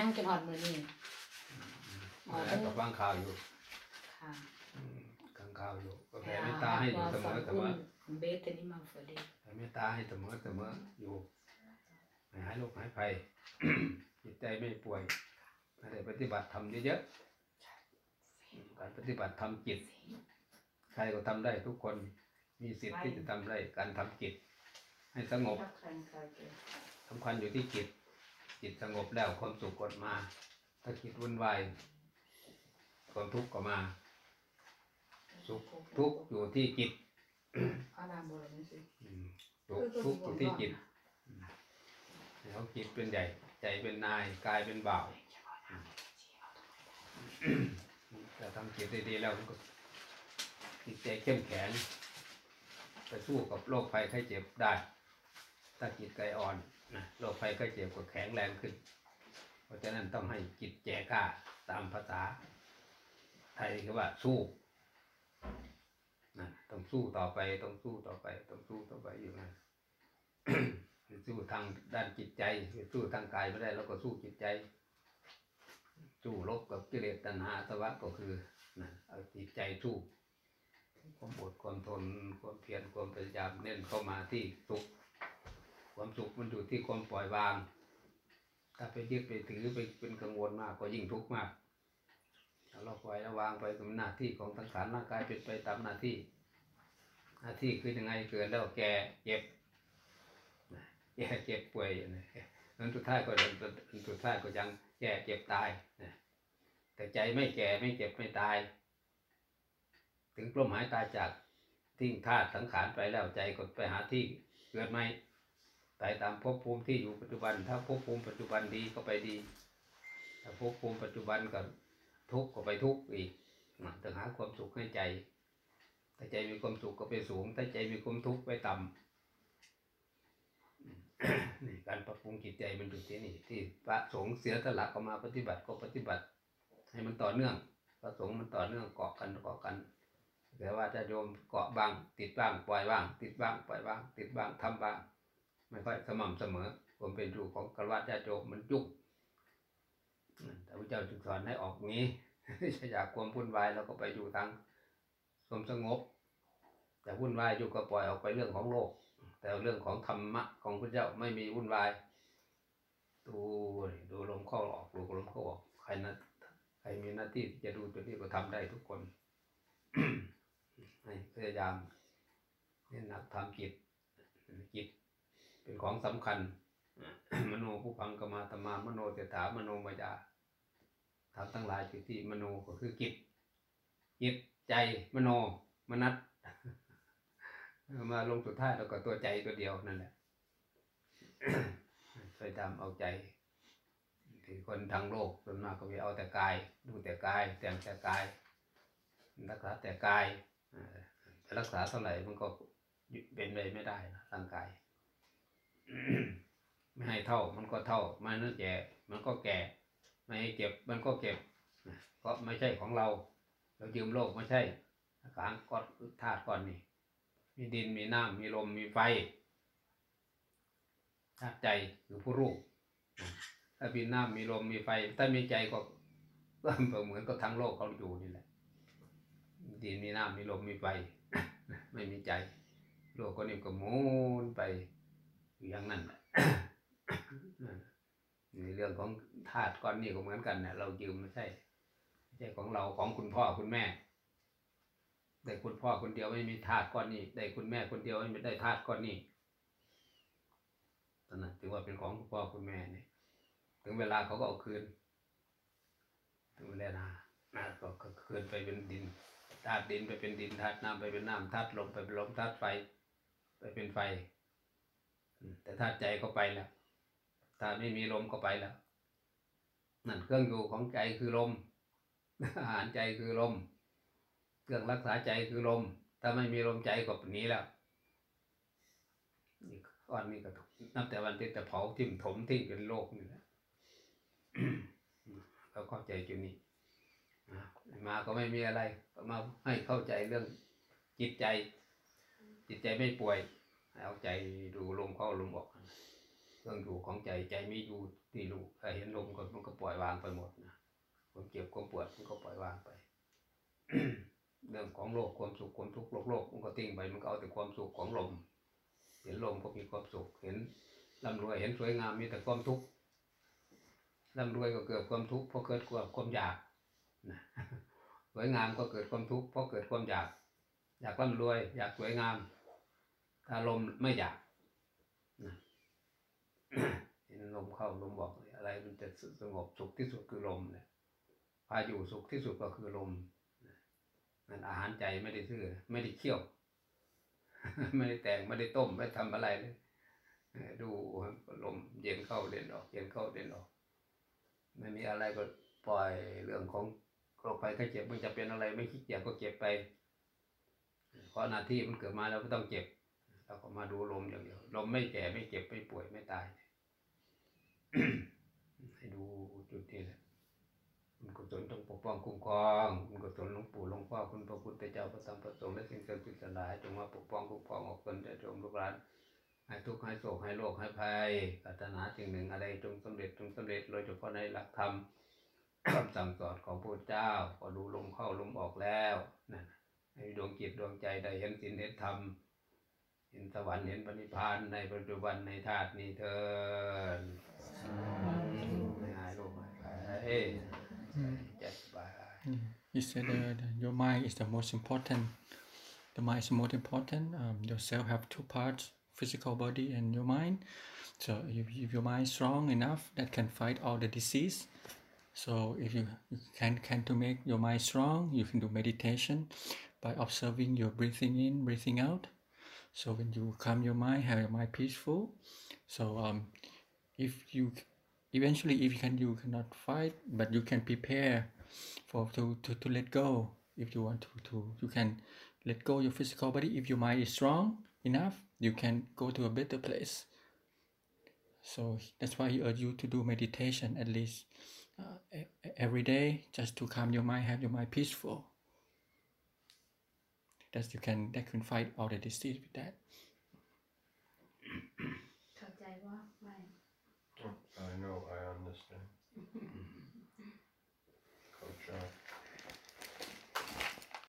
ยังจนหอดมือนี่อ๋อแล้วก็ฟังข่าวอยู่ค่ะอืมฟังข่าวอยู่ก็แผ่เมตตาให้อยู่เสมอเสมอคุณเบสตอนนี้มาฝดีแผ่เมตตาให้เสมอเสมออยู่ไม่หายโรคหายภัยจิตใจไม่ป่วยไม่ได้ปฏิบัติธรรมเยอะๆการปฏิบัติธรรมจิตใครก็ทำได้ทุกคนมีสิทธิ์ที่จะทำได้การทำจิตให้สงบสำคัญอยู่ที่จิต จิตสงบแล้วความสุขก็มา ถ้าจิตวุ่นวายความทุกข์ก็มา สุขทุกข์อยู่ที่จิตอาดามบอลนี่สิอืมทุกข์ทุกข์อยู่ที่จิตอืมแล้วจิตเป็นใหญ่ ใจเป็นนายกายเป็นบ่าวแต่ทำจิตดีๆแล้วมันก็จิตใจเข้มแข็งไปสู้กับโรคภัยไข้เจ็บได้ ถ้าจิตใจอ่อนนะโรคภัยไข้เจ็บก็แข็งแรงขึ้น เพราะฉะนั้นต้องให้จิตแจกล้าตามภาษา ไทยคือว่าสู้นะต้องสู้ต่อไปต้องสู้ต่อไปต้องสู้ต่อไปอยู่นะสู้ทางด้านจิตใจ สู้ทางกายไม่ได้เราก็สู้จิตใจ สู้รบกับกิเลสตัณหาสวะก็คือนะเอาจิตใจสู้ความอดความทนความเพียรความพยายามเน้นเข้ามาที่สุข ความสุขมันอยู่ ที่ความปล่อยวาง ถ้าไปยึดไปถือไปเป็นกังวลมากก็ยิ่งทุกข์มากถ้าเราปล่อยระวางไปกับหน้าที่ของสังขารร่างกายเป็นไปตามหน้าที่ หน้าที่คือยังไงเกิดแล้วแก่เจ็บแก่เจ็บป่วยนะนั้นสุดท้ายก็สุดท้ายก็ยังแก่เจ็บตายนะแต่ใจไม่แก่ไม่เจ็บไม่ตาย ถึงกลมหายตายจากทิ้งธาตุสังขารไปแล้วใจก็ไปหาที่เกิดใหม่ ตายตามภพภูมิที่อยู่ปัจจุบัน ถ้าภพภูมิปัจจุบันดีก็ไปดี ถ้าภพภูมิปัจจุบันก็ทุกข์ก็ไปทุกข์อีกนะต้องหาความสุขให้ใจ ถ้าใจมีความสุขก็ไปสูง ถ้าใจมีความทุกข์ไปต่ำนี่การปรับปรุงจิตใจมันอยู่ที่นี่ที่พระสงฆ์เสียสละก็มาปฏิบัติก็ปฏิบัติ ให้มันต่อเนื่องพระสงฆ์มันต่อเนื่องเกาะกันเกาะกันแต่ว่าจะโยมเกาะบ้าง ติดบ้างปล่อยบ้าง ติดบ้างปล่อยบ้าง ติดบ้างทำบ้าง ไม่ค่อยสม่ำเสมอความเป็นอยู่ของกระวัตญาโยมมันยุ่งแต่พระเจ้าจึงสอนให้ออกนี้อยากความวุ่นวายเราก็ไปอยู่ทางความสงบ แต่วุ่นวายอยู่ก็ปล่อยออกไปเรื่องของโลก แต่เรื่องของธรรมะของพระเจ้าไม่มีวุ่นวายดูดูลมเข้าออกดูลมเข้าออกใครนะใครมีหน้าที่ที่จะดูตัวนี้ก็ทำได้ทุกคนให้พยายามเน้นหนักทำจิตจิต เป็นของสำคัญ มโนผู้พังกมาตมามโนเตถามโนมายาทำทั้งหลายอยู่ที่มโนก็คือจิตจิตใจมโนมนัตมาลงสุดท้ายแล้วก็ตัวใจตัวเดียวนั่นแหละไปตามเอาใจที่คนทางโลกส่วนมากก็ไปเอาแต่กาย ดูแต่กายแต่งแต่กายรักษาแต่กายรักษาเท่าไหร่มันก็เป็นไปไม่ได้นะร่างกาย ไม่ให้เท่ามันก็เท่าไม่ให้แก่มันก็แก่ ไม่ให้เก็บมันก็เก็บเพราะไม่ใช่ของเรา เรายืมโลกไม่ใช่ขางก้อนธาตุก้อนนี่มีดินมีน้ำมีลมมีไฟธาตุใจคือผู้รู้ถ้ามีน้ำมีลมมีไฟ ถ้ามีใจก็ก็เหมือนกับทั้งโลกเขาอยู่นี่แหละดินมีน้ำมีลมมีไฟ ไม่มีใจ โลกก็นี่ก็หมุนไป อยู่อย่างนั้นแหละในเรื่องของธาตุก้อนนี้ก็เหมือนกันเนี่ยเรายืมไม่ใช่ไม่ใช่ของเราของคุณพ่อคุณแม่แต่คุณพ่อคนเดียวไม่มีธาตุก้อนนี้ได้คุณแม่คนเดียวไม่ได้ธาตุก้อนนี้ตอนนั้นถือว่าเป็นของคุณพ่อคุณแม่เนี่ยถึงเวลาเขาก็เอาคืนถึงเวลานะก็ก็คืนไปเป็นดินธาตุดินไปเป็นดินธาตุน้ำไปเป็นน้ำธาตุลมไปเป็นลมธาตุไฟ ไปเป็นไฟ แต่ธาตุใจก็ไปแล้วถ้าไม่มีลมก็ไปแล้วนั่นเครื่องอยู่ของใจคือลม อาหารใจคือลม เครื่องรักษาใจคือลม ถ้าไม่มีลมใจก็หนีแล้วนี่ก้อนนี้ก็นับแต่วันที่จะเผาทิ่มถมทิ้งเป็นโลกนี่แหละเราเข้าใจจุดนี้มาก็ไม่มีอะไรมาให้เข้าใจเรื่องจิตใจ จิตใจไม่ป่วย เอาใจดูลมเข้าลมออกเครื่องอยู่ของใจใจไม่อยู่ที่รู้เห็นลมก็มันก็ปล่อยวางไปหมดนะความเจ็บความปวดมันก็ปล่อยวางไป เรื่องของโลกความสุขความทุกข์โลกโลกมันก็ทิ้งไปมันก็เอาแต่ความสุขของลม เห็นลมก็มีความสุขเห็นร่ำรวยเห็นสวยงามมีแต่ความทุกข์ร่ำรวยก็เกิดความทุกข์เพราะเกิดความอยากนะสวยงามก็เกิดความทุกข์เพราะเกิดความอยาก อยากร่ำรวย อยากสวยงาม ถ้าลมไม่อยากนะเห็นลมเข้าลมบอกเลยอะไรมันจะสงบสุขที่สุดคือลมเนี่ยพาอยู่สุขที่สุดก็คือลมนะนั่นอาหารใจไม่ได้ซื้อ ไม่ได้เคี่ยว ไม่ได้แต่งไม่ได้ต้มไม่ได้ทำอะไรเลยเออดูลมเย็นเข้าเด่นออกเย็นเข้าเด่นออก ไม่มีอะไรก็ปล่อยเรื่องของโรคภัยไข้เจ็บมันจะเป็นอะไรไม่คิดอยากก็เก็บไปเพราะหน้าที่มันเกิดมาเราก็ต้องเจ็บ เราก็มาดูลมอย่างเดียว ลมไม่แก่ไม่เจ็บไม่ป่วยไม่ตาย ให้ดูจุดนี้แหละมันกุศลต้องปกป้องคุ้มครองมันกุศลหลวงปู่หลวงพ่อคุณพระพุทธเจ้าพระธรรมพระสงฆ์และสิ่งศักดิ์สิทธิ์ทั้งหลายจงมาปกป้องคุ้มครองออกคนแต่จงลูกหลานให้ทุกข์ให้โศกให้โรคให้ภัยปรารถนาสิ่งหนึ่งอะไรจงสำเร็จจงสำเร็จโดยเฉพาะในหลักธรรมคำสั่งสอนของพระเจ้าพอดูลมเข้าลมออกแล้วนั่นให้ดวงจิตดวงใจได้เห็นศีลเห็นธรรม เห็นสวรรค์เห็นปณิพพานในปัจจุบันในธาตุนี้เถิดไม่หายโรคหายภัยใจสบาย He said uh, that your mind is the most important. The mind is most important. Um, your cell have two parts: physical body and your mind. So if, if your mind is strong enough, that can fight all the disease. So if you, you can can to make your mind strong, you can do meditation by observing your breathing in, breathing out. So when you calm your mind, have your mind peaceful. So um, if you eventually if you can you cannot fight, but you can prepare for to, to, to let go if you want to, to you can let go your physical body. If your mind is strong enough you can go to a better place. So that's why he urge you to do meditation at least uh, every day just to calm your mind have your mind peaceful that you can that can fight all the disease with that เข้าใจว่าไม่ I know, I understand. Coach, uh,